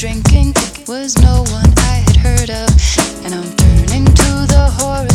drinking. Was no one I had heard of. And I'm turning to the horoscope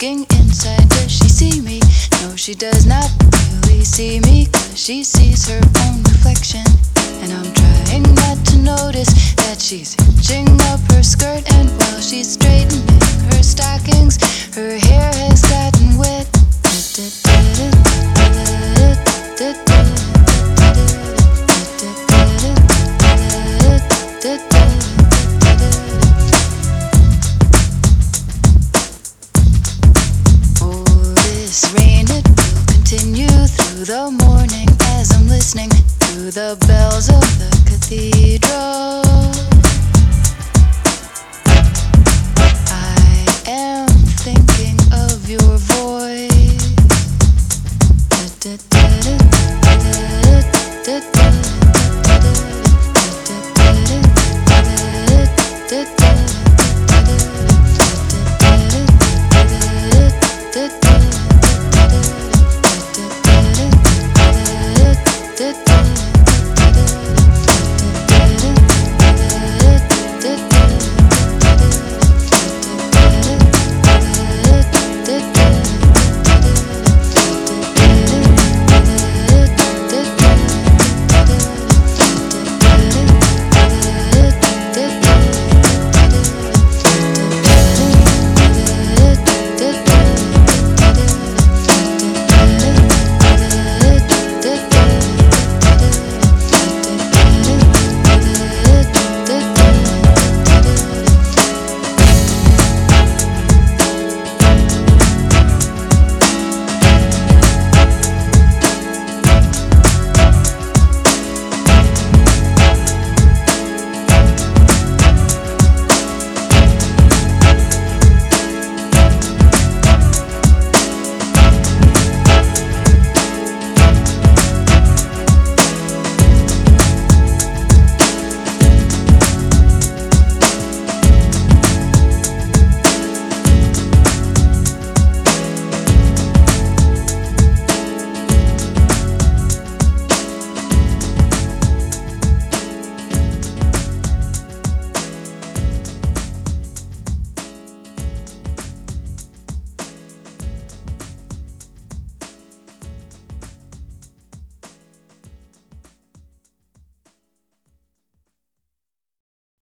looking inside. Does she see me? No, she does not really see me. Cause she sees her own reflection. And I'm trying not to notice that she's the cathedral.